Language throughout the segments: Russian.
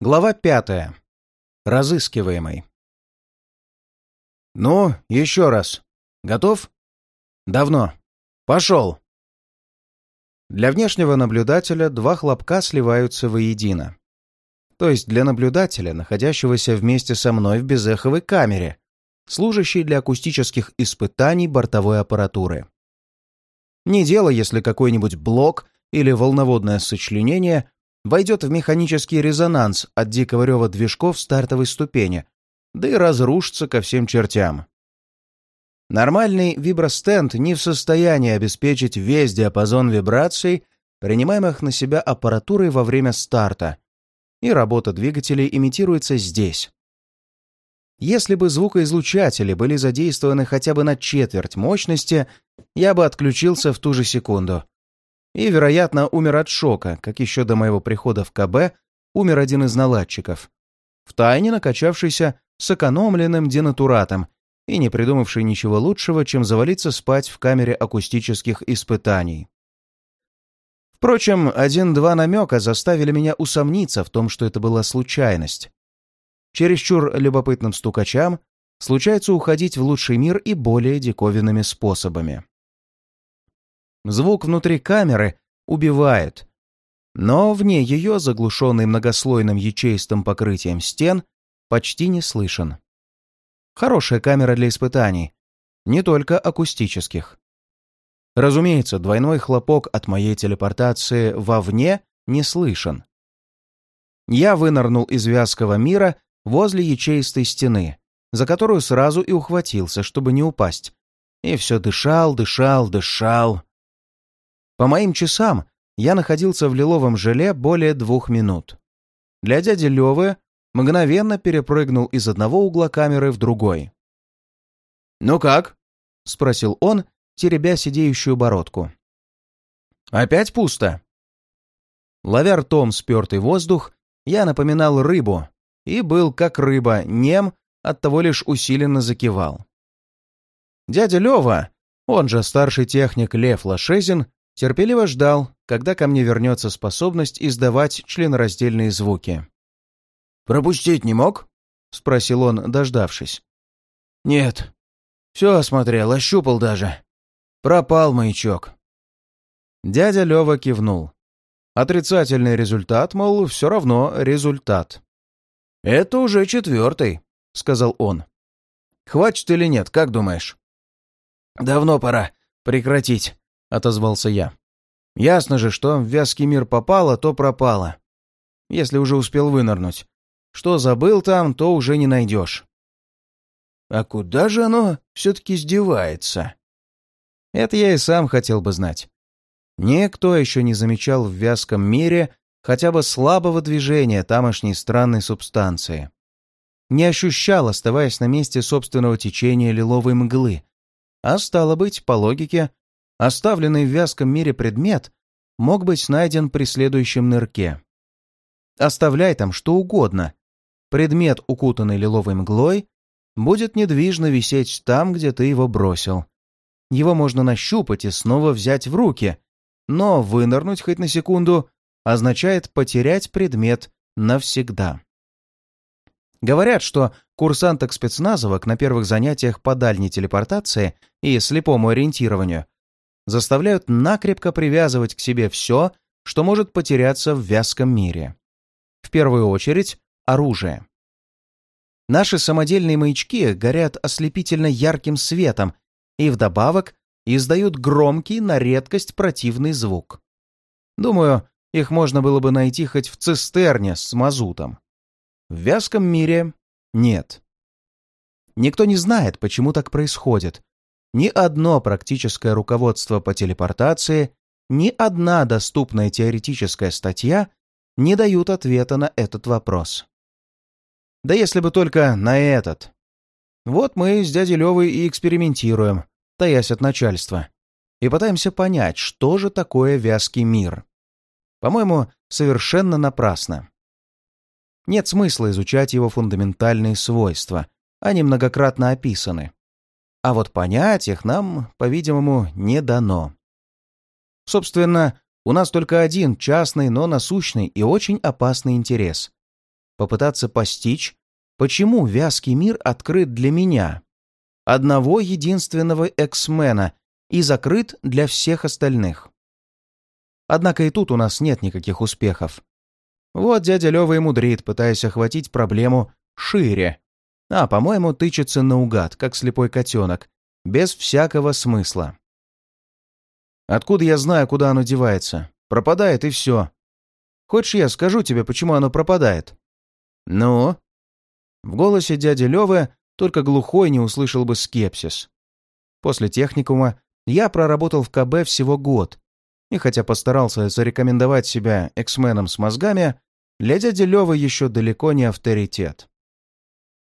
Глава пятая. Разыскиваемый. «Ну, еще раз. Готов?» «Давно. Пошел!» Для внешнего наблюдателя два хлопка сливаются воедино. То есть для наблюдателя, находящегося вместе со мной в безэховой камере, служащей для акустических испытаний бортовой аппаратуры. Не дело, если какой-нибудь блок или волноводное сочленение войдет в механический резонанс от дикого рева движков стартовой ступени, да и разрушится ко всем чертям. Нормальный вибростенд не в состоянии обеспечить весь диапазон вибраций, принимаемых на себя аппаратурой во время старта, и работа двигателей имитируется здесь. Если бы звукоизлучатели были задействованы хотя бы на четверть мощности, я бы отключился в ту же секунду и, вероятно, умер от шока, как еще до моего прихода в КБ умер один из наладчиков, втайне накачавшийся сэкономленным денатуратом и не придумавший ничего лучшего, чем завалиться спать в камере акустических испытаний. Впрочем, один-два намека заставили меня усомниться в том, что это была случайность. Чересчур любопытным стукачам случается уходить в лучший мир и более диковинными способами. Звук внутри камеры убивает, но вне ее, заглушенный многослойным ячеистым покрытием стен, почти не слышен. Хорошая камера для испытаний, не только акустических. Разумеется, двойной хлопок от моей телепортации вовне не слышен. Я вынырнул из вязкого мира возле ячеистой стены, за которую сразу и ухватился, чтобы не упасть. И все дышал, дышал, дышал. По моим часам, я находился в лиловом желе более двух минут. Для дяди Левы мгновенно перепрыгнул из одного угла камеры в другой. «Ну как?» — спросил он, теребя сидеющую бородку. «Опять пусто?» Ловя ртом спертый воздух, я напоминал рыбу и был, как рыба, нем, оттого лишь усиленно закивал. Дядя Лева, он же старший техник Лев Лошезин, терпеливо ждал, когда ко мне вернется способность издавать членораздельные звуки. «Пропустить не мог?» — спросил он, дождавшись. «Нет. Все осмотрел, ощупал даже. Пропал маячок». Дядя Лева кивнул. Отрицательный результат, мол, все равно результат. «Это уже четвертый», — сказал он. «Хватит или нет, как думаешь?» «Давно пора прекратить», — отозвался я. «Ясно же, что в вязкий мир попало, то пропало. Если уже успел вынырнуть. Что забыл там, то уже не найдешь». «А куда же оно все-таки сдевается?» Это я и сам хотел бы знать. Никто еще не замечал в вязком мире хотя бы слабого движения тамошней странной субстанции. Не ощущал, оставаясь на месте собственного течения лиловой мглы. А стало быть, по логике, Оставленный в вязком мире предмет мог быть найден при следующем нырке. Оставляй там что угодно. Предмет, укутанный лиловой мглой, будет недвижно висеть там, где ты его бросил. Его можно нащупать и снова взять в руки, но вынырнуть хоть на секунду означает потерять предмет навсегда. Говорят, что курсанток спецназовок на первых занятиях по дальней телепортации и слепому ориентированию заставляют накрепко привязывать к себе все, что может потеряться в вязком мире. В первую очередь, оружие. Наши самодельные маячки горят ослепительно ярким светом и вдобавок издают громкий, на редкость противный звук. Думаю, их можно было бы найти хоть в цистерне с мазутом. В вязком мире нет. Никто не знает, почему так происходит, ни одно практическое руководство по телепортации, ни одна доступная теоретическая статья не дают ответа на этот вопрос. Да если бы только на этот. Вот мы с дядей Левой и экспериментируем, таясь от начальства, и пытаемся понять, что же такое вязкий мир. По-моему, совершенно напрасно. Нет смысла изучать его фундаментальные свойства, они многократно описаны а вот понять их нам, по-видимому, не дано. Собственно, у нас только один частный, но насущный и очень опасный интерес. попытаться постичь, почему вязкий мир открыт для меня, одного единственного эксмена, и закрыт для всех остальных. Однако и тут у нас нет никаких успехов. Вот дядя Лёва и мудрит, пытаясь охватить проблему шире. А, по-моему, тычется наугад, как слепой котенок, без всякого смысла. Откуда я знаю, куда оно девается? Пропадает и все. Хочешь, я скажу тебе, почему оно пропадает? Ну? В голосе дяди Лёвы только глухой не услышал бы скепсис. После техникума я проработал в КБ всего год, и хотя постарался зарекомендовать себя эксменом с мозгами, для дяди Лёвы еще далеко не авторитет.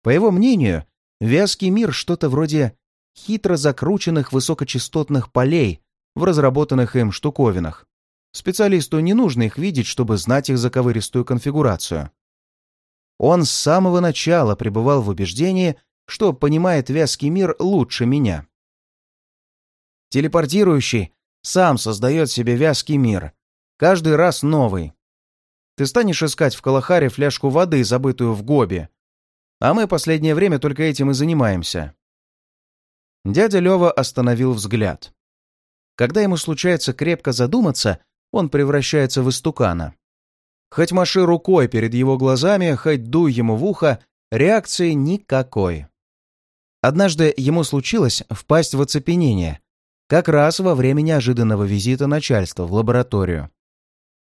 По его мнению, вязкий мир что-то вроде хитро закрученных высокочастотных полей в разработанных им штуковинах. Специалисту не нужно их видеть, чтобы знать их заковыристую конфигурацию. Он с самого начала пребывал в убеждении, что понимает вязкий мир лучше меня. Телепортирующий сам создает себе вязкий мир, каждый раз новый. Ты станешь искать в Калахаре фляжку воды, забытую в Гобе. А мы последнее время только этим и занимаемся. Дядя Лёва остановил взгляд. Когда ему случается крепко задуматься, он превращается в истукана. Хоть маши рукой перед его глазами, хоть дуй ему в ухо, реакции никакой. Однажды ему случилось впасть в оцепенение, как раз во время неожиданного визита начальства в лабораторию.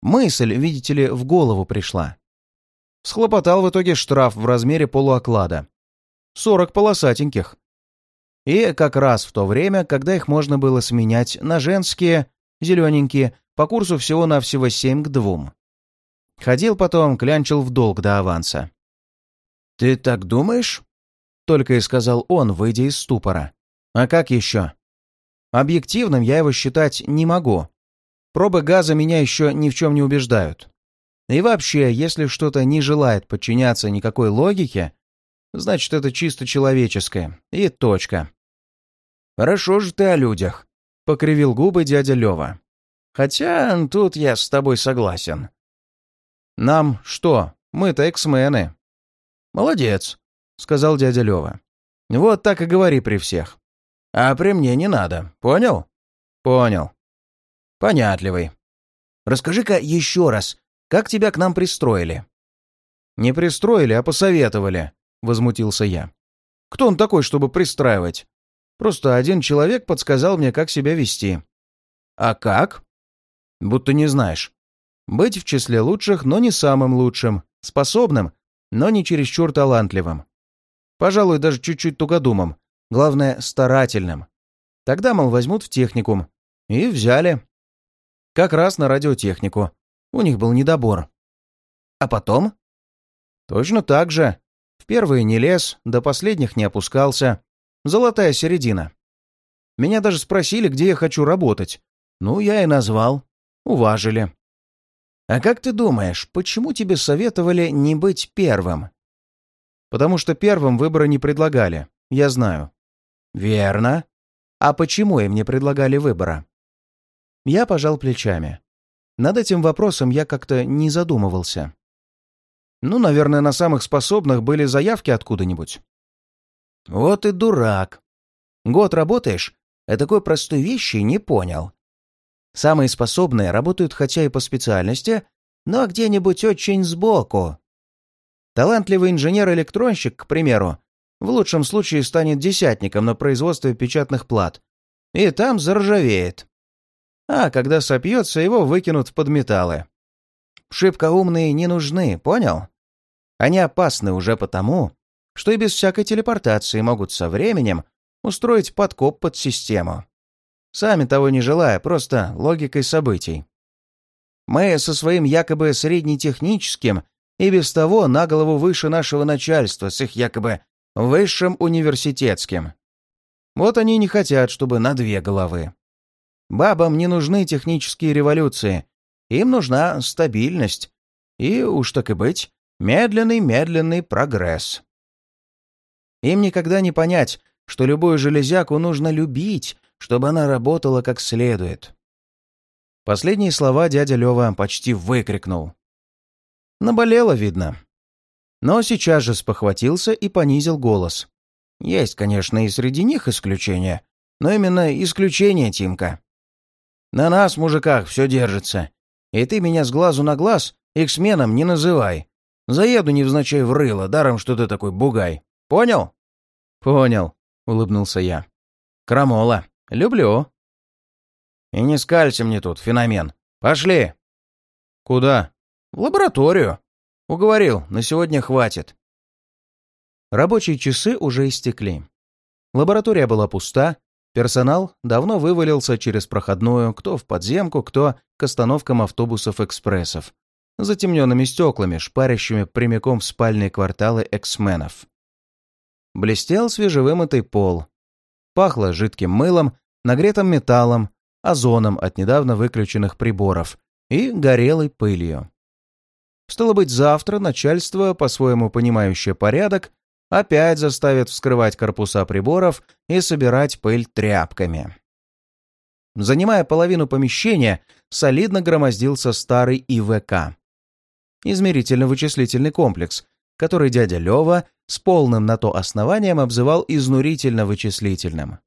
Мысль, видите ли, в голову пришла. Схлопотал в итоге штраф в размере полуоклада. Сорок полосатеньких. И как раз в то время, когда их можно было сменять на женские, зелененькие, по курсу всего-навсего семь к двум. Ходил потом, клянчил в долг до аванса. «Ты так думаешь?» — только и сказал он, выйдя из ступора. «А как еще?» «Объективным я его считать не могу. Пробы газа меня еще ни в чем не убеждают. И вообще, если что-то не желает подчиняться никакой логике, значит, это чисто человеческое. И точка. «Хорошо же ты о людях», — покривил губы дядя Лёва. «Хотя тут я с тобой согласен». «Нам что? Мы-то эксмены». «Молодец», — сказал дядя Лёва. «Вот так и говори при всех. А при мне не надо, понял?» «Понял». «Понятливый. Расскажи-ка еще раз, как тебя к нам пристроили?» «Не пристроили, а посоветовали», — возмутился я. «Кто он такой, чтобы пристраивать? Просто один человек подсказал мне, как себя вести». «А как?» «Будто не знаешь. Быть в числе лучших, но не самым лучшим, способным, но не чересчур талантливым. Пожалуй, даже чуть-чуть тугодумом. Главное, старательным. Тогда, мол, возьмут в техникум. И взяли. Как раз на радиотехнику. У них был недобор. А потом? Точно так же. В первые не лез, до последних не опускался. Золотая середина. Меня даже спросили, где я хочу работать. Ну, я и назвал. Уважили. А как ты думаешь, почему тебе советовали не быть первым? Потому что первым выбора не предлагали. Я знаю. Верно. А почему им не предлагали выбора? Я пожал плечами. Над этим вопросом я как-то не задумывался. Ну, наверное, на самых способных были заявки откуда-нибудь. Вот и дурак. Год работаешь, а такой простой вещи не понял. Самые способные работают хотя и по специальности, но где-нибудь очень сбоку. Талантливый инженер-электронщик, к примеру, в лучшем случае станет десятником на производстве печатных плат, и там заржавеет. А когда сопьется, его выкинут в подметалы. Шибко умные не нужны, понял? Они опасны уже потому, что и без всякой телепортации могут со временем устроить подкоп под систему. Сами того не желая, просто логикой событий. Мы со своим якобы среднетехническим и без того на голову выше нашего начальства с их якобы высшим университетским. Вот они не хотят, чтобы на две головы. Бабам не нужны технические революции, им нужна стабильность и, уж так и быть, медленный-медленный прогресс. Им никогда не понять, что любую железяку нужно любить, чтобы она работала как следует. Последние слова дядя Лёва почти выкрикнул. Наболело, видно. Но сейчас же спохватился и понизил голос. Есть, конечно, и среди них исключения, но именно исключение, Тимка. На нас, мужиках, все держится. И ты меня с глазу на глаз иксменом не называй. Заеду невзначай в рыло, даром, что ты такой бугай. Понял? Понял, улыбнулся я. Крамола. Люблю. И не скалься мне тут, феномен. Пошли. Куда? В лабораторию. Уговорил, на сегодня хватит. Рабочие часы уже истекли. Лаборатория была пуста, персонал давно вывалился через проходную, кто в подземку, кто к остановкам автобусов-экспрессов, затемненными стеклами, шпарящими прямиком в спальные кварталы эксменов. Блестел свежевымытый пол. Пахло жидким мылом, нагретым металлом, озоном от недавно выключенных приборов и горелой пылью. Стало быть, завтра начальство, по-своему понимающее порядок, опять заставит вскрывать корпуса приборов и собирать пыль тряпками. Занимая половину помещения, солидно громоздился старый ИВК. Измерительно-вычислительный комплекс, который дядя Лева с полным на то основанием обзывал изнурительно-вычислительным.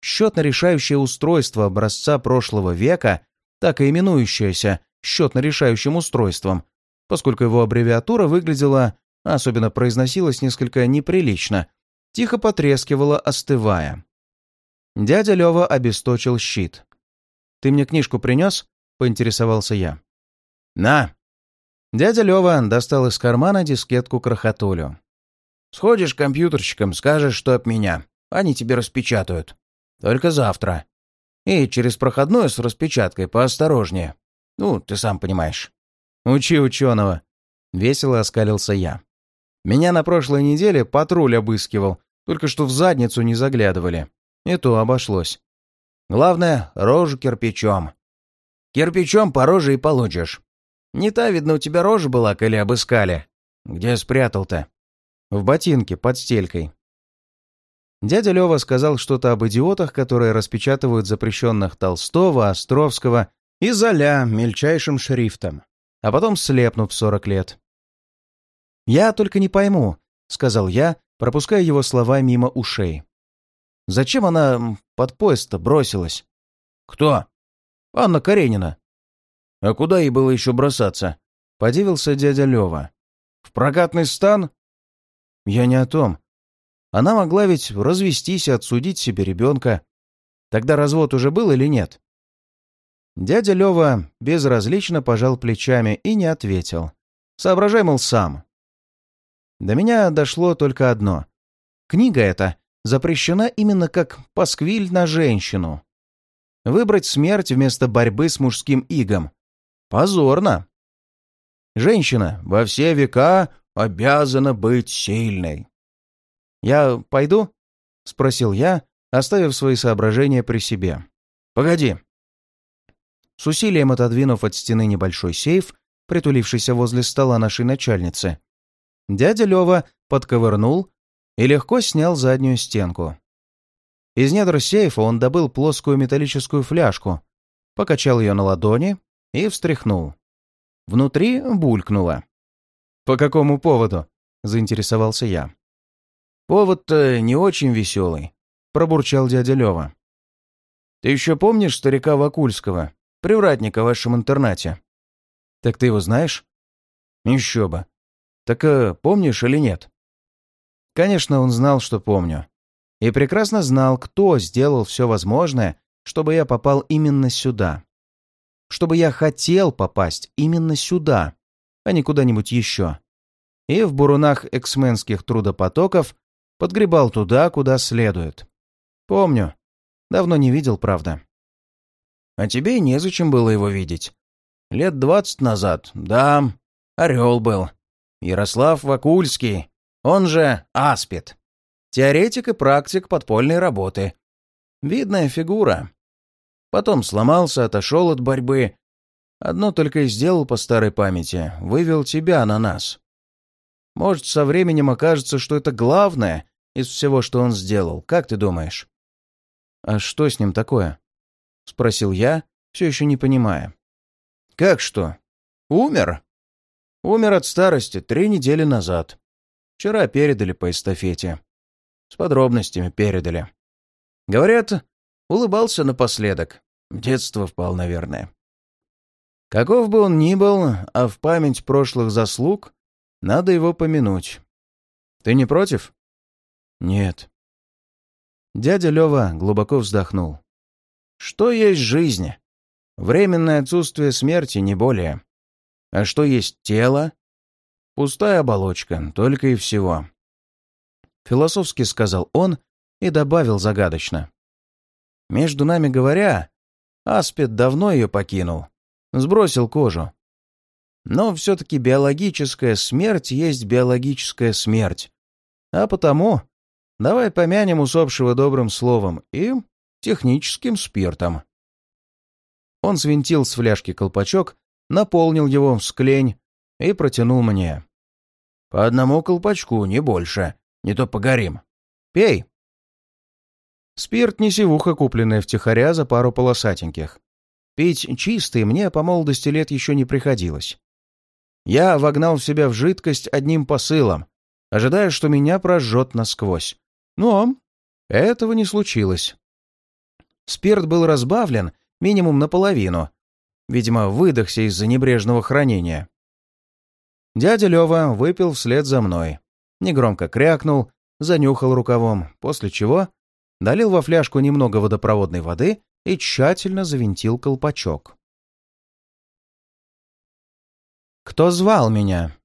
Счетно-решающее устройство образца прошлого века, так и именующееся счетно-решающим устройством, поскольку его аббревиатура выглядела, особенно произносилась несколько неприлично, тихо потрескивала, остывая. Дядя Лева обесточил щит. «Ты мне книжку принес?» — поинтересовался я. «На!» Дядя Лева достал из кармана дискетку-крохотулю. «Сходишь к компьютерщикам, скажешь, что от меня. Они тебе распечатают. Только завтра. И через проходную с распечаткой поосторожнее. Ну, ты сам понимаешь». «Учи ученого!» — весело оскалился я. «Меня на прошлой неделе патруль обыскивал, только что в задницу не заглядывали. И то обошлось. Главное, рожу кирпичом. Кирпичом по роже и получишь. Не та, видно, у тебя рожа была, коли обыскали. Где спрятал-то? В ботинке, под стелькой. Дядя Лёва сказал что-то об идиотах, которые распечатывают запрещенных Толстого, Островского и Золя мельчайшим шрифтом а потом слепнув сорок лет. «Я только не пойму», — сказал я, пропуская его слова мимо ушей. «Зачем она под поезд-то бросилась?» «Кто?» «Анна Каренина». «А куда ей было еще бросаться?» — подивился дядя Лева. «В прокатный стан?» «Я не о том. Она могла ведь развестись и отсудить себе ребенка. Тогда развод уже был или нет?» Дядя Лёва безразлично пожал плечами и не ответил. Соображай, мол, сам. До меня дошло только одно. Книга эта запрещена именно как пасквиль на женщину. Выбрать смерть вместо борьбы с мужским игом. Позорно. Женщина во все века обязана быть сильной. «Я пойду?» — спросил я, оставив свои соображения при себе. «Погоди», с усилием отодвинув от стены небольшой сейф, притулившийся возле стола нашей начальницы, дядя Лева подковырнул и легко снял заднюю стенку. Из недр сейфа он добыл плоскую металлическую фляжку, покачал ее на ладони и встряхнул. Внутри булькнуло. «По какому поводу?» — заинтересовался я. «Повод-то не очень веселый», — пробурчал дядя Лева. «Ты еще помнишь старика Вакульского, привратника в вашем интернате». «Так ты его знаешь?» «Еще бы. Так э, помнишь или нет?» Конечно, он знал, что помню. И прекрасно знал, кто сделал все возможное, чтобы я попал именно сюда. Чтобы я хотел попасть именно сюда, а не куда-нибудь еще. И в бурунах эксменских трудопотоков подгребал туда, куда следует. Помню. Давно не видел, правда. А тебе и незачем было его видеть. Лет двадцать назад, да, орел был. Ярослав Вакульский, он же Аспид. Теоретик и практик подпольной работы. Видная фигура. Потом сломался, отошел от борьбы. Одно только и сделал по старой памяти — вывел тебя на нас. Может, со временем окажется, что это главное из всего, что он сделал. Как ты думаешь? А что с ним такое? — спросил я, все еще не понимая. «Как что? Умер?» Умер от старости три недели назад. Вчера передали по эстафете. С подробностями передали. Говорят, улыбался напоследок. Детство впал, наверное. Каков бы он ни был, а в память прошлых заслуг надо его помянуть. Ты не против? Нет. Дядя Лёва глубоко вздохнул. Что есть жизнь? Временное отсутствие смерти, не более. А что есть тело? Пустая оболочка, только и всего. Философски сказал он и добавил загадочно. Между нами говоря, Аспид давно ее покинул, сбросил кожу. Но все-таки биологическая смерть есть биологическая смерть. А потому давай помянем усопшего добрым словом и техническим спиртом. Он свинтил с фляжки колпачок, наполнил его в склень и протянул мне. «По одному колпачку, не больше. Не то погорим. Пей!» Спирт не сивуха, купленная втихаря за пару полосатеньких. Пить чистый мне по молодости лет еще не приходилось. Я вогнал в себя в жидкость одним посылом, ожидая, что меня прожжет насквозь. Но этого не случилось. Спирт был разбавлен минимум наполовину. Видимо, выдохся из-за небрежного хранения. Дядя Лёва выпил вслед за мной. Негромко крякнул, занюхал рукавом, после чего долил во фляжку немного водопроводной воды и тщательно завинтил колпачок. «Кто звал меня?»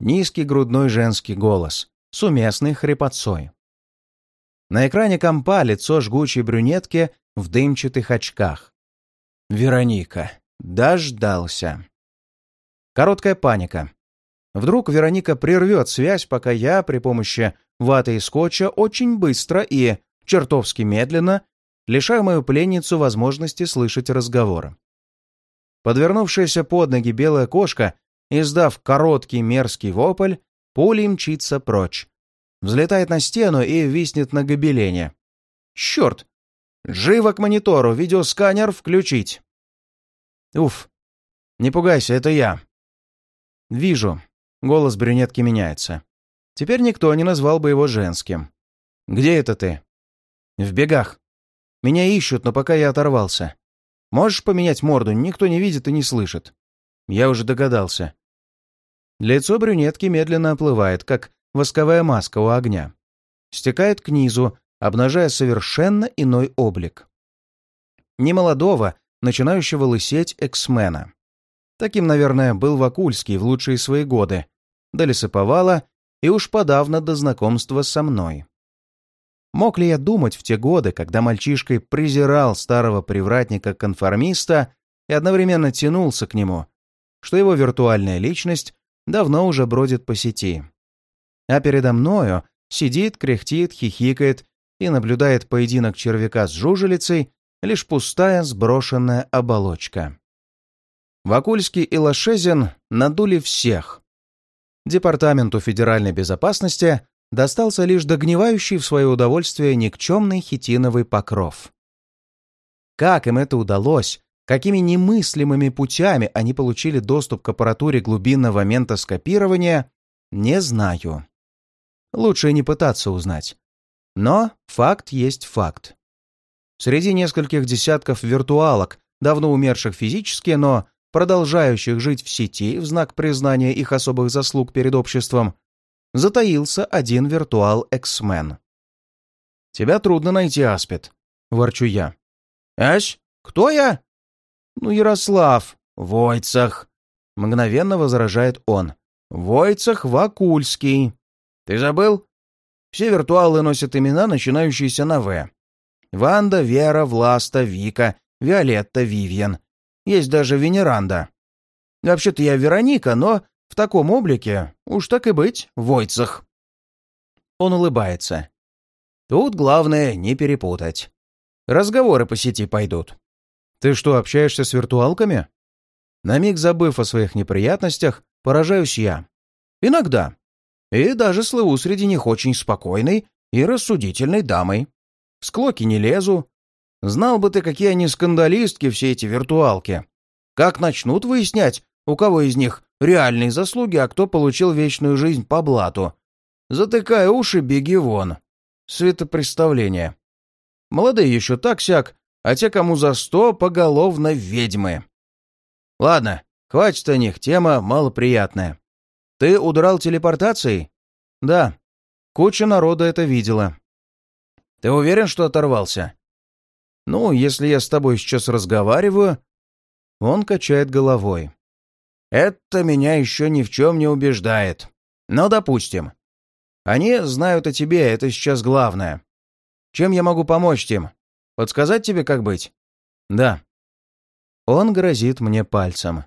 Низкий грудной женский голос с уместной хрипотцой. На экране компа лицо жгучей брюнетки в дымчатых очках. Вероника. Дождался. Короткая паника. Вдруг Вероника прервет связь, пока я при помощи ваты и скотча очень быстро и чертовски медленно лишаю мою пленницу возможности слышать разговор. Подвернувшаяся под ноги белая кошка, издав короткий мерзкий вопль, пулей мчится прочь. Взлетает на стену и виснет на гобелене. Черт! Живо к монитору, видеосканер включить. Уф. Не пугайся, это я. Вижу. Голос брюнетки меняется. Теперь никто не назвал бы его женским. Где это ты? В бегах. Меня ищут, но пока я оторвался. Можешь поменять морду, никто не видит и не слышит. Я уже догадался. Лицо брюнетки медленно оплывает, как восковая маска у огня. Стекает к низу, обнажая совершенно иной облик. Немолодого, начинающего лысеть эксмена. Таким, наверное, был Вакульский в лучшие свои годы, до лесоповала и уж подавно до знакомства со мной. Мог ли я думать в те годы, когда мальчишкой презирал старого привратника-конформиста и одновременно тянулся к нему, что его виртуальная личность давно уже бродит по сети. А передо мною сидит, кряхтит, хихикает и наблюдает поединок червяка с жужелицей лишь пустая сброшенная оболочка. Вакульский и Лошезин надули всех. Департаменту федеральной безопасности достался лишь догнивающий в свое удовольствие никчемный хитиновый покров. Как им это удалось, какими немыслимыми путями они получили доступ к аппаратуре глубинного ментоскопирования, не знаю. Лучше не пытаться узнать. Но факт есть факт. Среди нескольких десятков виртуалок, давно умерших физически, но продолжающих жить в сети в знак признания их особых заслуг перед обществом, затаился один виртуал-эксмен. «Тебя трудно найти, Аспид», — ворчу я. «Ась, кто я?» «Ну, Ярослав, Войцах», — мгновенно возражает он. «Войцах Вакульский». «Ты забыл? Все виртуалы носят имена, начинающиеся на «В». Ванда, Вера, Власта, Вика, Виолетта, Вивьен. Есть даже Венеранда. Вообще-то я Вероника, но в таком облике, уж так и быть, в Войцах. Он улыбается. Тут главное не перепутать. Разговоры по сети пойдут. Ты что, общаешься с виртуалками? На миг забыв о своих неприятностях, поражаюсь я. Иногда и даже слыву среди них очень спокойной и рассудительной дамой. Склоки не лезу. Знал бы ты, какие они скандалистки, все эти виртуалки. Как начнут выяснять, у кого из них реальные заслуги, а кто получил вечную жизнь по блату. Затыкай уши, беги вон. Светопредставление. Молодые еще так-сяк, а те, кому за сто, поголовно ведьмы. Ладно, хватит о них, тема малоприятная. Ты удрал телепортацией? Да. Куча народа это видела. Ты уверен, что оторвался? Ну, если я с тобой сейчас разговариваю... Он качает головой. Это меня еще ни в чем не убеждает. Но допустим. Они знают о тебе, это сейчас главное. Чем я могу помочь, Тим? Подсказать тебе, как быть? Да. Он грозит мне пальцем.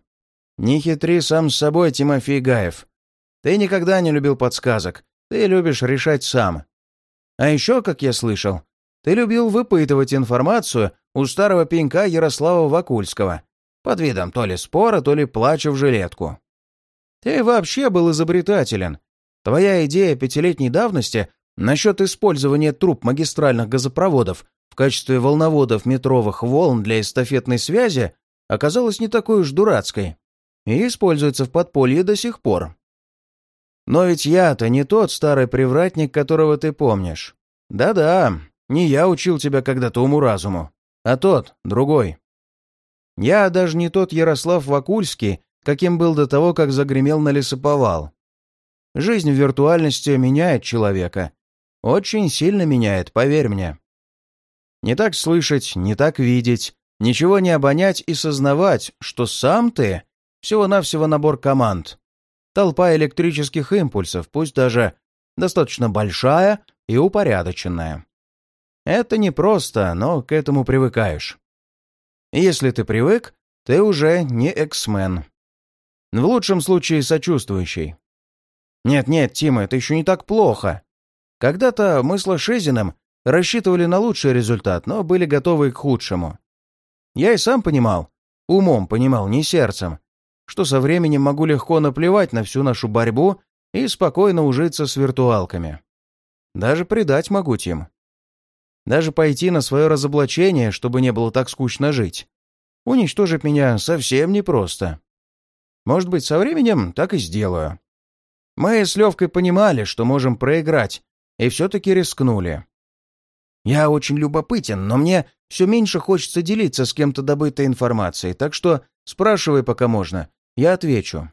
Не хитри сам с собой, Тимофей Гаев. Ты никогда не любил подсказок. Ты любишь решать сам. А еще, как я слышал, ты любил выпытывать информацию у старого пенька Ярослава Вакульского под видом то ли спора, то ли плача в жилетку. Ты вообще был изобретателен. Твоя идея пятилетней давности насчет использования труб магистральных газопроводов в качестве волноводов метровых волн для эстафетной связи оказалась не такой уж дурацкой и используется в подполье до сих пор. Но ведь я-то не тот старый привратник, которого ты помнишь. Да-да, не я учил тебя когда-то уму-разуму, а тот, другой. Я даже не тот Ярослав Вакульский, каким был до того, как загремел на лесоповал. Жизнь в виртуальности меняет человека. Очень сильно меняет, поверь мне. Не так слышать, не так видеть, ничего не обонять и сознавать, что сам ты — всего-навсего набор команд. Толпа электрических импульсов, пусть даже достаточно большая и упорядоченная. Это непросто, но к этому привыкаешь. Если ты привык, ты уже не эксмен. В лучшем случае сочувствующий. Нет-нет, Тима, это еще не так плохо. Когда-то мы с Лошезиным рассчитывали на лучший результат, но были готовы к худшему. Я и сам понимал, умом понимал, не сердцем, что со временем могу легко наплевать на всю нашу борьбу и спокойно ужиться с виртуалками. Даже предать могу, Тим. Даже пойти на свое разоблачение, чтобы не было так скучно жить. Уничтожить меня совсем непросто. Может быть, со временем так и сделаю. Мы с Левкой понимали, что можем проиграть, и все-таки рискнули. Я очень любопытен, но мне все меньше хочется делиться с кем-то добытой информацией, так что спрашивай, пока можно. Я отвечу.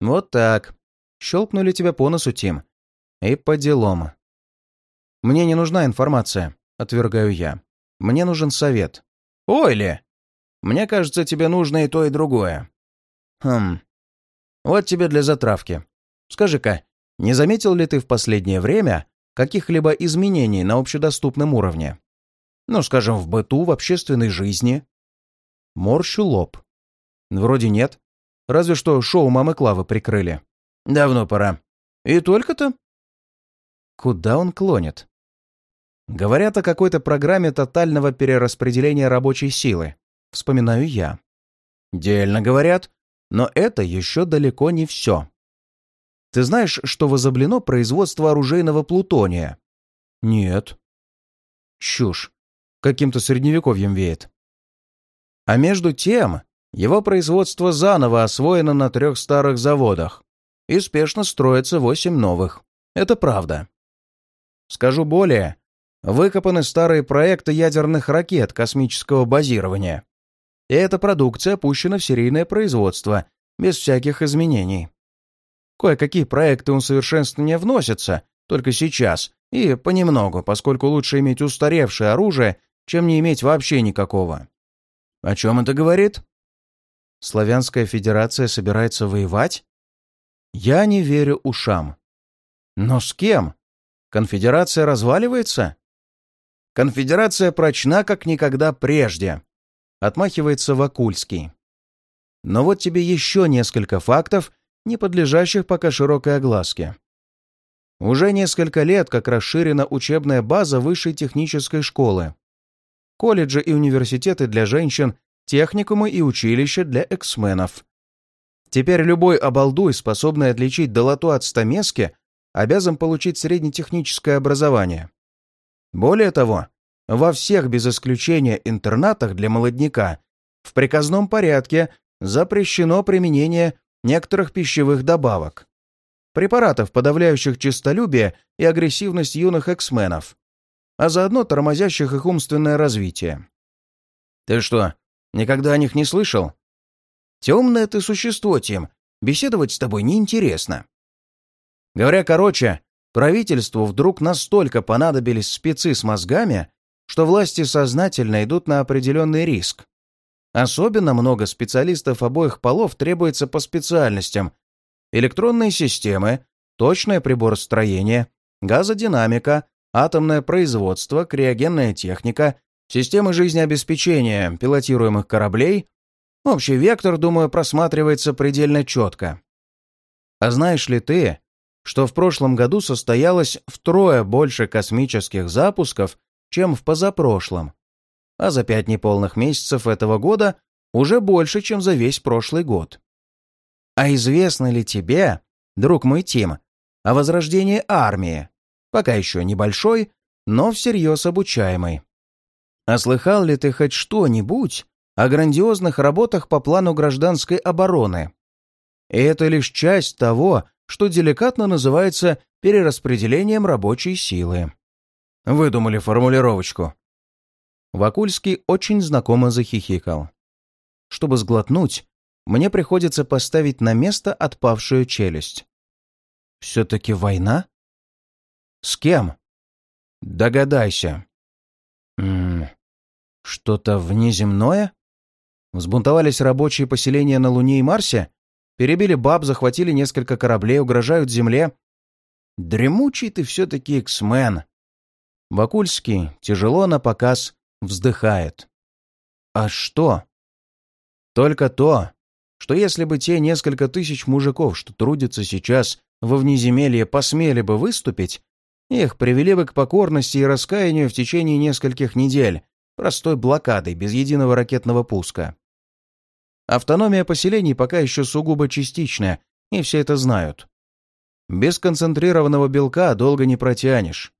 Вот так. Щелкнули тебя по носу, Тим. И по делам. «Мне не нужна информация», — отвергаю я. «Мне нужен совет». «Ой ли! Мне кажется, тебе нужно и то, и другое». «Хм. Вот тебе для затравки. Скажи-ка, не заметил ли ты в последнее время каких-либо изменений на общедоступном уровне? Ну, скажем, в быту, в общественной жизни?» Морщу лоб. «Вроде нет. Разве что шоу мамы Клавы прикрыли». «Давно пора». «И только-то?» Куда он клонит? Говорят о какой-то программе тотального перераспределения рабочей силы. Вспоминаю я. Дельно говорят, но это еще далеко не все. Ты знаешь, что возоблено производство оружейного плутония? Нет. Чушь. Каким-то средневековьем веет. А между тем, его производство заново освоено на трех старых заводах и спешно строится восемь новых. Это правда. Скажу более, выкопаны старые проекты ядерных ракет космического базирования. И эта продукция пущена в серийное производство, без всяких изменений. Кое-какие проекты усовершенствования вносятся, только сейчас, и понемногу, поскольку лучше иметь устаревшее оружие, чем не иметь вообще никакого. О чем это говорит? Славянская Федерация собирается воевать? Я не верю ушам. Но с кем? Конфедерация разваливается? Конфедерация прочна, как никогда прежде. Отмахивается Вакульский. Но вот тебе еще несколько фактов, не подлежащих пока широкой огласке. Уже несколько лет, как расширена учебная база высшей технической школы. Колледжи и университеты для женщин, техникумы и училища для эксменов. Теперь любой обалдуй, способный отличить долоту от стамески, обязан получить среднетехническое образование. Более того, во всех без исключения интернатах для молодняка в приказном порядке запрещено применение некоторых пищевых добавок, препаратов, подавляющих честолюбие и агрессивность юных эксменов, а заодно тормозящих их умственное развитие. Ты что, никогда о них не слышал? Темное ты существо, Тим. Беседовать с тобой неинтересно. Говоря короче, правительству вдруг настолько понадобились спецы с мозгами, что власти сознательно идут на определенный риск. Особенно много специалистов обоих полов требуется по специальностям. Электронные системы, точное приборостроение, газодинамика, атомное производство, криогенная техника, системы жизнеобеспечения пилотируемых кораблей. Общий вектор, думаю, просматривается предельно четко. А знаешь ли ты, что в прошлом году состоялось втрое больше космических запусков, чем в позапрошлом? А за пять неполных месяцев этого года уже больше, чем за весь прошлый год. А известно ли тебе, друг мой Тим, о возрождении армии? Пока еще небольшой, но всерьез обучаемый. А слыхал ли ты хоть что-нибудь о грандиозных работах по плану гражданской обороны? И это лишь часть того, что деликатно называется перераспределением рабочей силы. Выдумали формулировочку. Вакульский очень знакомо захихикал. Чтобы сглотнуть, мне приходится поставить на место отпавшую челюсть. Все-таки война? С кем? Догадайся. М -м, что-то внеземное? Взбунтовались рабочие поселения на Луне и Марсе? Перебили баб, захватили несколько кораблей, угрожают Земле? Дремучий ты все-таки эксмен. Вакульский тяжело на показ вздыхает. А что? Только то, что если бы те несколько тысяч мужиков, что трудятся сейчас во внеземелье, посмели бы выступить, их привели бы к покорности и раскаянию в течение нескольких недель, простой блокадой, без единого ракетного пуска. Автономия поселений пока еще сугубо частичная, и все это знают. Без концентрированного белка долго не протянешь.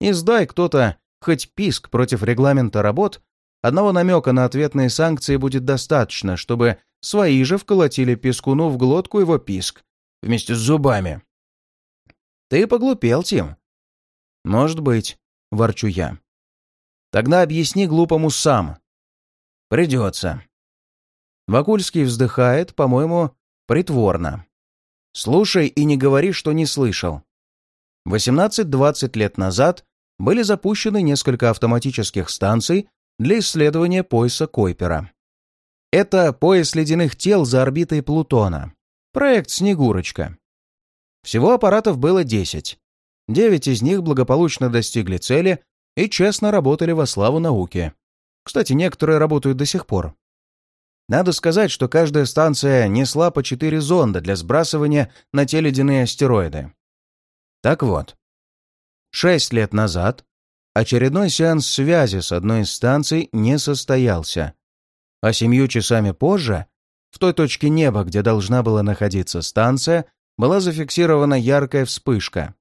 Издай кто-то хоть писк против регламента работ, одного намека на ответные санкции будет достаточно, чтобы свои же вколотили пескуну в глотку его писк, вместе с зубами. Ты поглупел, Тим. Может быть, ворчу я. Тогда объясни глупому сам. Придется. Вакульский вздыхает, по-моему, притворно. Слушай и не говори, что не слышал. 18-20 лет назад были запущены несколько автоматических станций для исследования пояса Койпера. Это пояс ледяных тел за орбитой Плутона. Проект «Снегурочка». Всего аппаратов было 10. Девять из них благополучно достигли цели и честно работали во славу науки. Кстати, некоторые работают до сих пор. Надо сказать, что каждая станция несла по четыре зонда для сбрасывания на те ледяные астероиды. Так вот, шесть лет назад очередной сеанс связи с одной из станций не состоялся, а семью часами позже, в той точке неба, где должна была находиться станция, была зафиксирована яркая вспышка.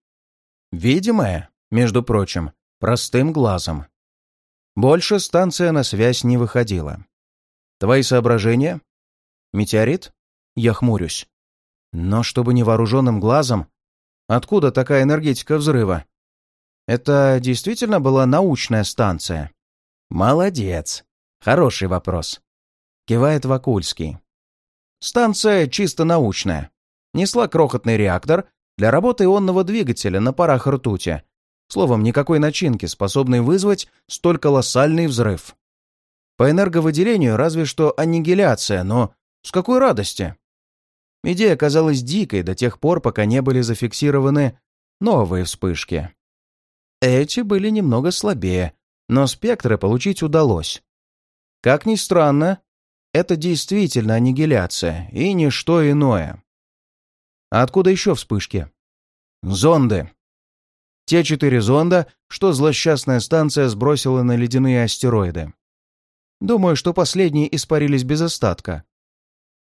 Видимая, между прочим, простым глазом. Больше станция на связь не выходила. Твои соображения? Метеорит? Я хмурюсь. Но чтобы невооруженным глазом, откуда такая энергетика взрыва? Это действительно была научная станция? Молодец. Хороший вопрос. Кивает Вакульский. Станция чисто научная. Несла крохотный реактор для работы ионного двигателя на парах ртути. Словом, никакой начинки, способной вызвать столь колоссальный взрыв. По энерговыделению разве что аннигиляция, но с какой радости? Идея казалась дикой до тех пор, пока не были зафиксированы новые вспышки. Эти были немного слабее, но спектры получить удалось. Как ни странно, это действительно аннигиляция и ничто иное. А откуда еще вспышки? Зонды. Те четыре зонда, что злосчастная станция сбросила на ледяные астероиды. Думаю, что последние испарились без остатка.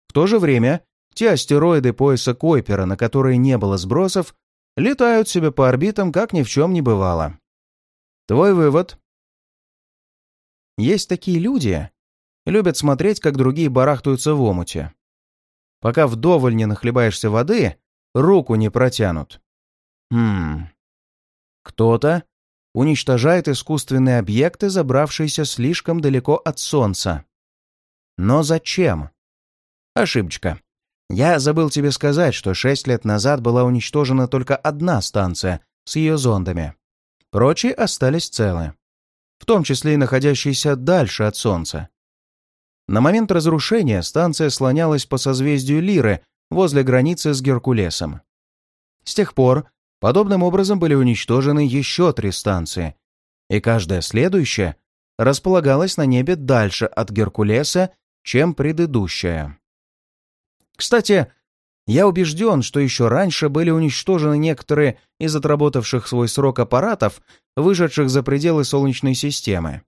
В то же время, те астероиды пояса Койпера, на которые не было сбросов, летают себе по орбитам, как ни в чем не бывало. Твой вывод? Есть такие люди, любят смотреть, как другие барахтаются в омуте. Пока вдоволь не нахлебаешься воды, руку не протянут. Хм. Кто-то уничтожает искусственные объекты, забравшиеся слишком далеко от Солнца. Но зачем? Ошибочка. Я забыл тебе сказать, что шесть лет назад была уничтожена только одна станция с ее зондами. Прочие остались целы. В том числе и находящиеся дальше от Солнца. На момент разрушения станция слонялась по созвездию Лиры возле границы с Геркулесом. С тех пор подобным образом были уничтожены еще три станции, и каждая следующая располагалась на небе дальше от Геркулеса, чем предыдущая. Кстати, я убежден, что еще раньше были уничтожены некоторые из отработавших свой срок аппаратов, вышедших за пределы Солнечной системы.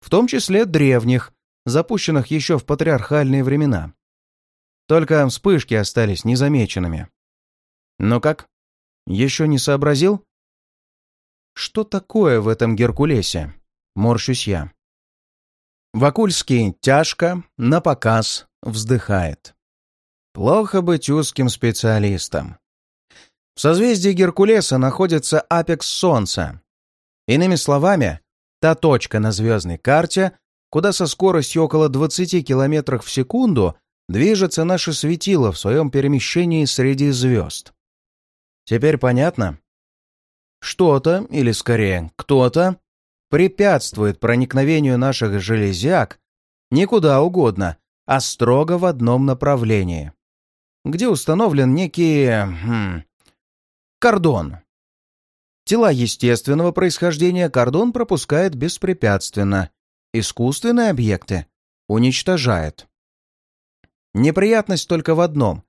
В том числе древних, запущенных еще в патриархальные времена. Только вспышки остались незамеченными. Но как? Еще не сообразил? Что такое в этом Геркулесе? Морщусь я. Вакульский тяжко, напоказ, вздыхает. Плохо быть узким специалистом. В созвездии Геркулеса находится апекс Солнца. Иными словами, та точка на звездной карте, куда со скоростью около 20 км в секунду движется наше светило в своем перемещении среди звезд. Теперь понятно? Что-то, или скорее кто-то, препятствует проникновению наших железяк никуда угодно, а строго в одном направлении, где установлен некий... Хм, кордон. Тела естественного происхождения кордон пропускает беспрепятственно, искусственные объекты уничтожает. Неприятность только в одном.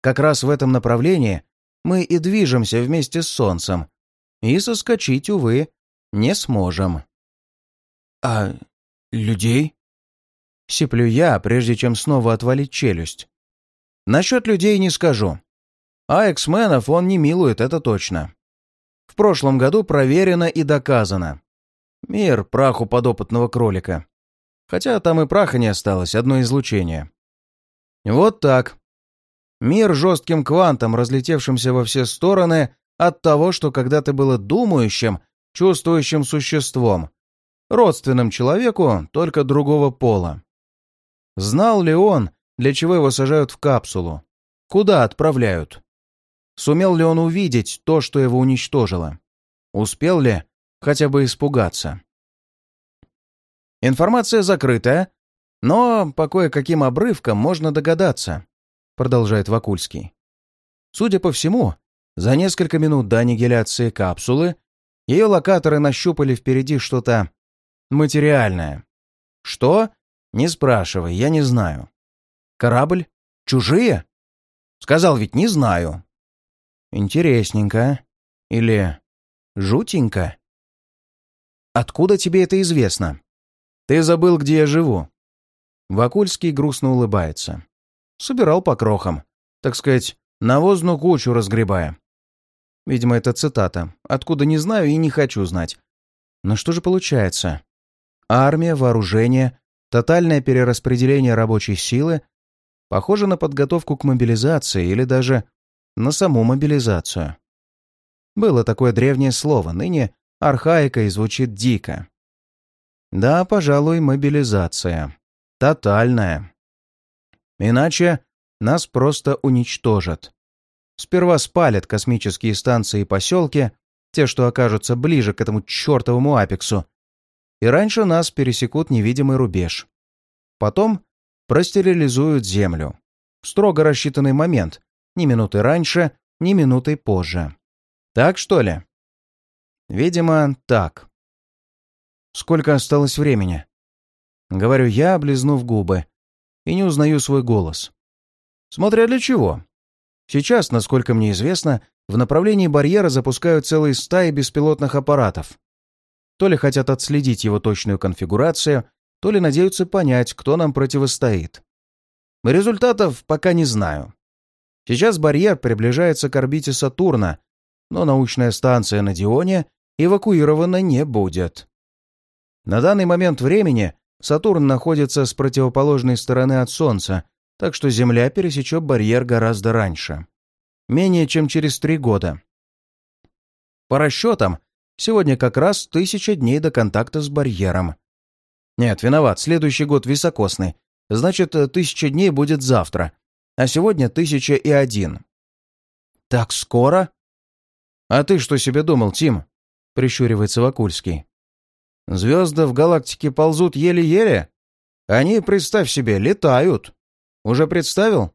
Как раз в этом направлении мы и движемся вместе с Солнцем, и соскочить, увы, не сможем. «А людей?» Сиплю я, прежде чем снова отвалить челюсть. Насчет людей не скажу. А эксменов он не милует, это точно. В прошлом году проверено и доказано. Мир праху подопытного кролика. Хотя там и праха не осталось, одно излучение. Вот так. Мир жестким квантом, разлетевшимся во все стороны от того, что когда-то было думающим, чувствующим существом, родственным человеку, только другого пола. Знал ли он, для чего его сажают в капсулу? Куда отправляют? Сумел ли он увидеть то, что его уничтожило? Успел ли хотя бы испугаться. Информация закрытая, но по кое-каким обрывкам можно догадаться, продолжает Вакульский. Судя по всему, за несколько минут до аннигиляции капсулы ее локаторы нащупали впереди что-то материальное. Что? Не спрашивай, я не знаю. Корабль? Чужие? Сказал ведь не знаю. Интересненько. Или жутенько. Откуда тебе это известно? Ты забыл, где я живу. Вакульский грустно улыбается. Собирал по крохам. Так сказать, навозную кучу разгребая. Видимо, это цитата. Откуда не знаю и не хочу знать. Но что же получается? Армия, вооружение, тотальное перераспределение рабочей силы похоже на подготовку к мобилизации или даже на саму мобилизацию. Было такое древнее слово, ныне архаика и звучит дико. Да, пожалуй, мобилизация. Тотальная. Иначе нас просто уничтожат. Сперва спалят космические станции и поселки, те, что окажутся ближе к этому чертовому апексу, и раньше нас пересекут невидимый рубеж. Потом простерилизуют Землю. Строго рассчитанный момент, ни минуты раньше, ни минутой позже. Так что ли? Видимо, так. Сколько осталось времени? Говорю я, облизнув губы, и не узнаю свой голос. Смотря для чего. Сейчас, насколько мне известно, в направлении барьера запускают целые стаи беспилотных аппаратов. То ли хотят отследить его точную конфигурацию, то ли надеются понять, кто нам противостоит. Результатов пока не знаю. Сейчас барьер приближается к орбите Сатурна, но научная станция на Дионе эвакуировано не будет. На данный момент времени Сатурн находится с противоположной стороны от Солнца, так что Земля пересечет барьер гораздо раньше. Менее чем через три года. По расчетам, сегодня как раз тысяча дней до контакта с барьером. Нет, виноват, следующий год високосный. Значит, тысяча дней будет завтра, а сегодня тысяча и один. Так скоро? А ты что себе думал, Тим? Прищуривается Вакульский. Звезды в галактике ползут еле-еле. Они, представь себе, летают. Уже представил?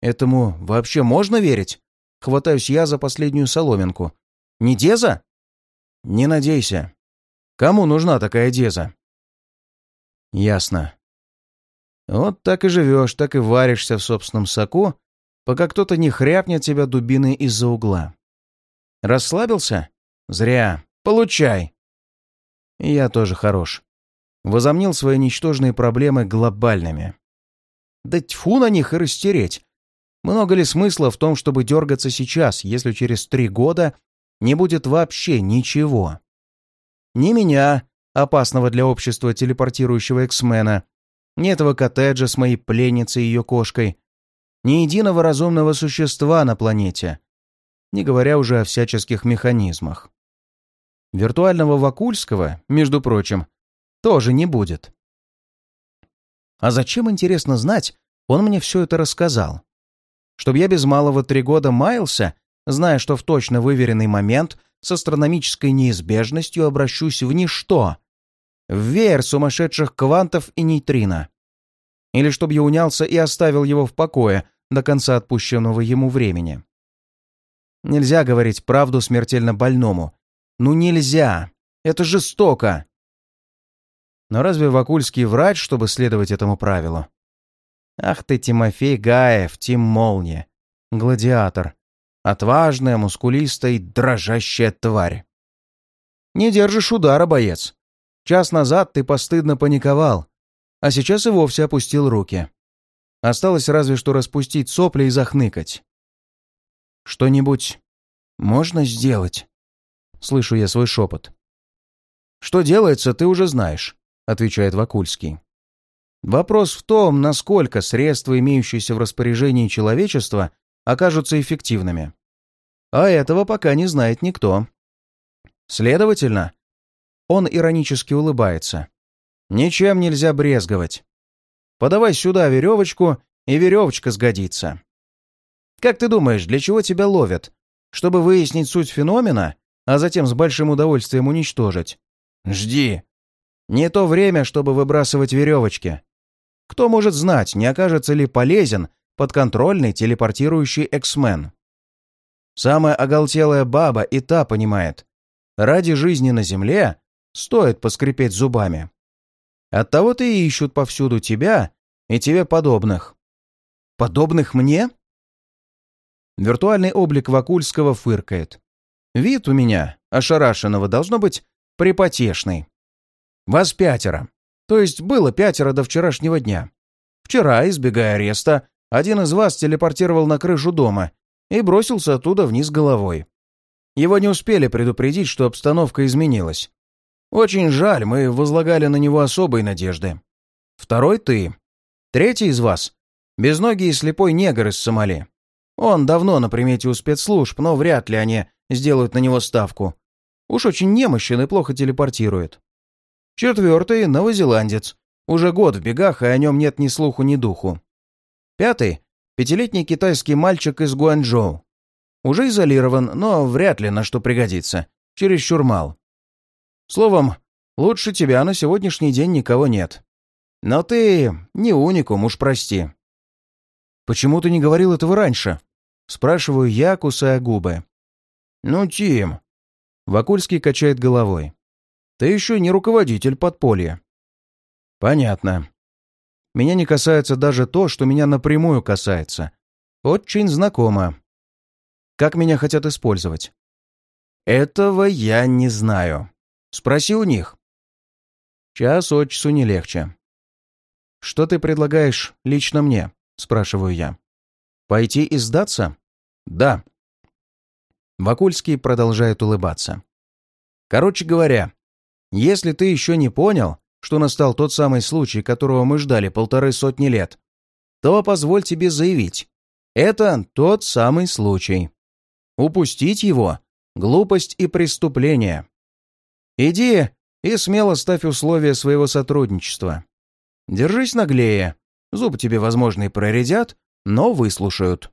Этому вообще можно верить? Хватаюсь я за последнюю соломинку. Не Деза? Не надейся. Кому нужна такая Деза? Ясно. Вот так и живешь, так и варишься в собственном соку, пока кто-то не хряпнет тебя дубиной из-за угла. Расслабился? Зря. Получай. Я тоже хорош. Возомнил свои ничтожные проблемы глобальными. Да тьфу на них и растереть. Много ли смысла в том, чтобы дергаться сейчас, если через три года не будет вообще ничего? Ни меня, опасного для общества телепортирующего эксмена, ни этого коттеджа с моей пленницей и ее кошкой, ни единого разумного существа на планете, не говоря уже о всяческих механизмах. Виртуального Вакульского, между прочим, тоже не будет. А зачем, интересно знать, он мне все это рассказал? Чтобы я без малого три года маялся, зная, что в точно выверенный момент с астрономической неизбежностью обращусь в ничто, в веер сумасшедших квантов и нейтрино. Или чтобы я унялся и оставил его в покое до конца отпущенного ему времени. Нельзя говорить правду смертельно больному. Ну нельзя! Это жестоко! Но разве Вакульский врач, чтобы следовать этому правилу? Ах ты, Тимофей Гаев, Тим Молния, гладиатор, отважная, мускулистая дрожащая тварь. Не держишь удара, боец. Час назад ты постыдно паниковал, а сейчас и вовсе опустил руки. Осталось разве что распустить сопли и захныкать. «Что-нибудь можно сделать?» Слышу я свой шепот. «Что делается, ты уже знаешь отвечает Вакульский. Вопрос в том, насколько средства, имеющиеся в распоряжении человечества, окажутся эффективными. А этого пока не знает никто. Следовательно, он иронически улыбается. Ничем нельзя брезговать. Подавай сюда веревочку, и веревочка сгодится. Как ты думаешь, для чего тебя ловят? Чтобы выяснить суть феномена, а затем с большим удовольствием уничтожить? Жди, не то время, чтобы выбрасывать веревочки. Кто может знать, не окажется ли полезен подконтрольный телепортирующий эксмен. Самая оголтелая баба и та понимает. Ради жизни на земле стоит поскрипеть зубами. Оттого-то и ищут повсюду тебя и тебе подобных. Подобных мне? Виртуальный облик Вакульского фыркает. Вид у меня, ошарашенного, должно быть припотешный. Вас пятеро. То есть было пятеро до вчерашнего дня. Вчера, избегая ареста, один из вас телепортировал на крышу дома и бросился оттуда вниз головой. Его не успели предупредить, что обстановка изменилась. Очень жаль, мы возлагали на него особые надежды. Второй ты. Третий из вас — безногий и слепой негр из Сомали. Он давно на примете у спецслужб, но вряд ли они сделают на него ставку. Уж очень немощен и плохо телепортирует. Четвертый — новозеландец. Уже год в бегах, и о нем нет ни слуху, ни духу. Пятый — пятилетний китайский мальчик из Гуанчжоу. Уже изолирован, но вряд ли на что пригодится. Чересчур мал. Словом, лучше тебя на сегодняшний день никого нет. Но ты не уникум, уж прости. «Почему ты не говорил этого раньше?» Спрашиваю я, кусая губы. «Ну, Тим...» Вакульский качает головой. Ты еще не руководитель подполья. Понятно. Меня не касается даже то, что меня напрямую касается. Очень знакомо. Как меня хотят использовать? Этого я не знаю. Спроси у них. Час от часу не легче. Что ты предлагаешь лично мне? Спрашиваю я. Пойти и сдаться? Да. Вакульский продолжает улыбаться. Короче говоря, если ты еще не понял, что настал тот самый случай, которого мы ждали полторы сотни лет, то позволь тебе заявить. Это тот самый случай. Упустить его — глупость и преступление. Иди и смело ставь условия своего сотрудничества. Держись наглее. Зубы тебе, возможно, и проредят, но выслушают.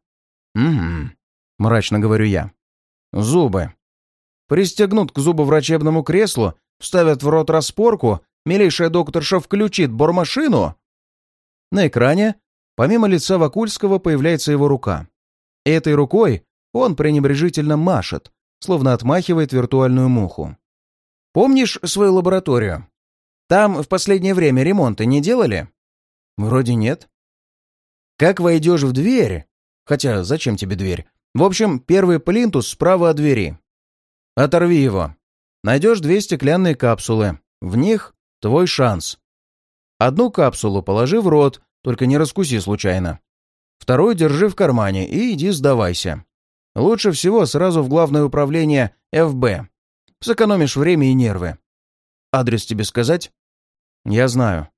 «Угу», — мрачно говорю я. «Зубы. Пристегнут к зубоврачебному креслу, вставят в рот распорку, милейшая докторша включит бормашину». На экране, помимо лица Вакульского, появляется его рука. Этой рукой он пренебрежительно машет, словно отмахивает виртуальную муху. «Помнишь свою лабораторию? Там в последнее время ремонты не делали?» «Вроде нет». «Как войдешь в дверь, Хотя, зачем тебе дверь? В общем, первый плинтус справа от двери. Оторви его. Найдешь две стеклянные капсулы. В них твой шанс. Одну капсулу положи в рот, только не раскуси случайно. Вторую держи в кармане и иди сдавайся. Лучше всего сразу в главное управление ФБ. Сэкономишь время и нервы. Адрес тебе сказать? Я знаю.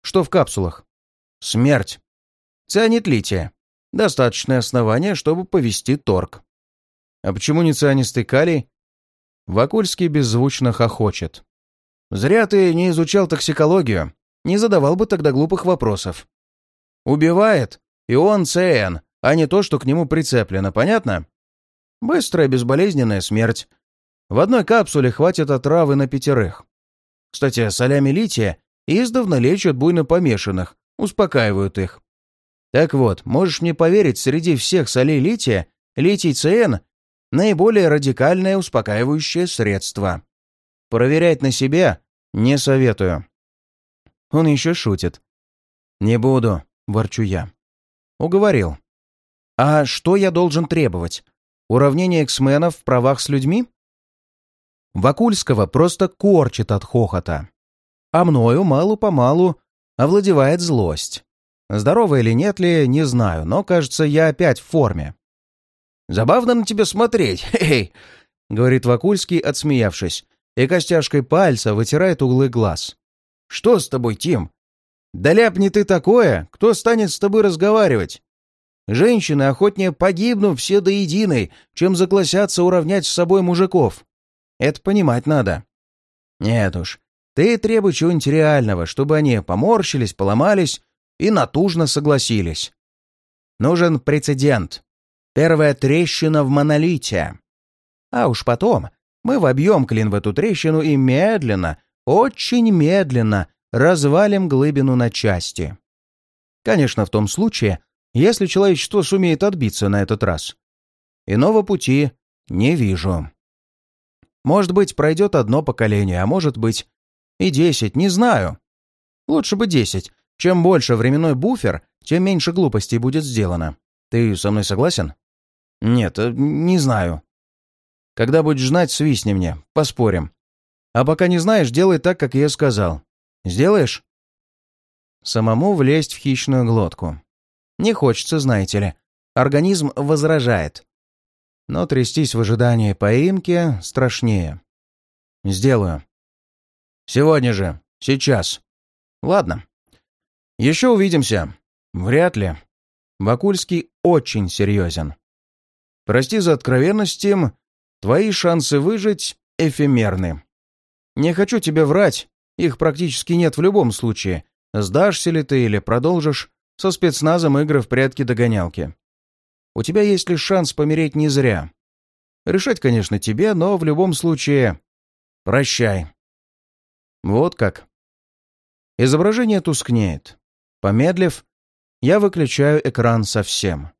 Что в капсулах? Смерть. Цианид лития. Достаточное основание, чтобы повести торг. А почему не цианистый калий? Вакульский беззвучно хохочет. Зря ты не изучал токсикологию. Не задавал бы тогда глупых вопросов. Убивает и он ЦН, а не то, что к нему прицеплено, понятно? Быстрая безболезненная смерть. В одной капсуле хватит отравы на пятерых. Кстати, солями лития издавна лечат буйно помешанных, успокаивают их. Так вот, можешь мне поверить, среди всех солей лития литий ЦН — наиболее радикальное успокаивающее средство. Проверять на себе не советую. Он еще шутит. «Не буду», — ворчу я. Уговорил. «А что я должен требовать? Уравнение эксменов в правах с людьми?» Вакульского просто корчит от хохота. А мною мало-помалу овладевает злость. Здорово или нет ли, не знаю, но, кажется, я опять в форме. «Забавно на тебя смотреть, хе-хей!» — говорит Вакульский, отсмеявшись, и костяшкой пальца вытирает углы глаз. «Что с тобой, Тим? Да ляпни ты такое, кто станет с тобой разговаривать? Женщины охотнее погибнут все до единой, чем загласятся уравнять с собой мужиков. Это понимать надо. Нет уж, ты требуй чего-нибудь реального, чтобы они поморщились, поломались и натужно согласились. Нужен прецедент. Первая трещина в монолите. А уж потом мы вобьем клин в эту трещину и медленно, очень медленно развалим глыбину на части. Конечно, в том случае, если человечество сумеет отбиться на этот раз. Иного пути не вижу. Может быть, пройдет одно поколение, а может быть и десять, не знаю. Лучше бы десять, чем больше временной буфер, тем меньше глупостей будет сделано. Ты со мной согласен? Нет, э, не знаю. Когда будешь знать, свистни мне, поспорим. А пока не знаешь, делай так, как я сказал. Сделаешь? Самому влезть в хищную глотку. Не хочется, знаете ли. Организм возражает. Но трястись в ожидании поимки страшнее. Сделаю. Сегодня же. Сейчас. Ладно. «Еще увидимся». «Вряд ли». Бакульский очень серьезен. «Прости за откровенность, Тим, твои шансы выжить эфемерны. Не хочу тебе врать, их практически нет в любом случае, сдашься ли ты или продолжишь со спецназом игры в прятки-догонялки. У тебя есть лишь шанс помереть не зря. Решать, конечно, тебе, но в любом случае... Прощай. Вот как. Изображение тускнеет. Помедлив, я выключаю экран совсем.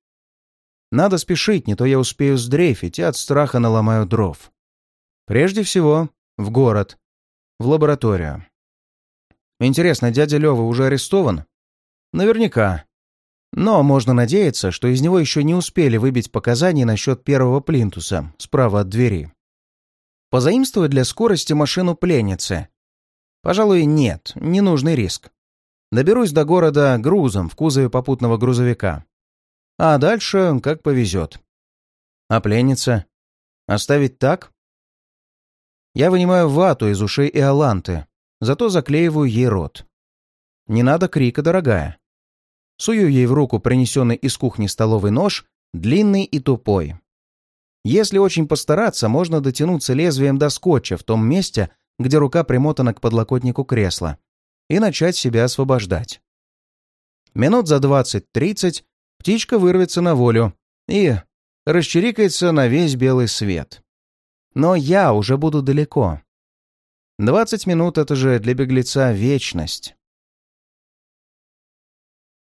Надо спешить, не то я успею сдрейфить и от страха наломаю дров. Прежде всего, в город, в лабораторию. Интересно, дядя Лёва уже арестован? Наверняка. Но можно надеяться, что из него еще не успели выбить показания насчет первого плинтуса, справа от двери. Позаимствовать для скорости машину пленницы? Пожалуй, нет, ненужный риск. Доберусь до города грузом в кузове попутного грузовика. А дальше как повезет. А пленница? Оставить так? Я вынимаю вату из ушей и аланты, зато заклеиваю ей рот. Не надо крика, дорогая. Сую ей в руку принесенный из кухни столовый нож, длинный и тупой. Если очень постараться, можно дотянуться лезвием до скотча в том месте, где рука примотана к подлокотнику кресла, и начать себя освобождать. Минут за 20-30 птичка вырвется на волю и расчирикается на весь белый свет. Но я уже буду далеко. 20 минут — это же для беглеца вечность.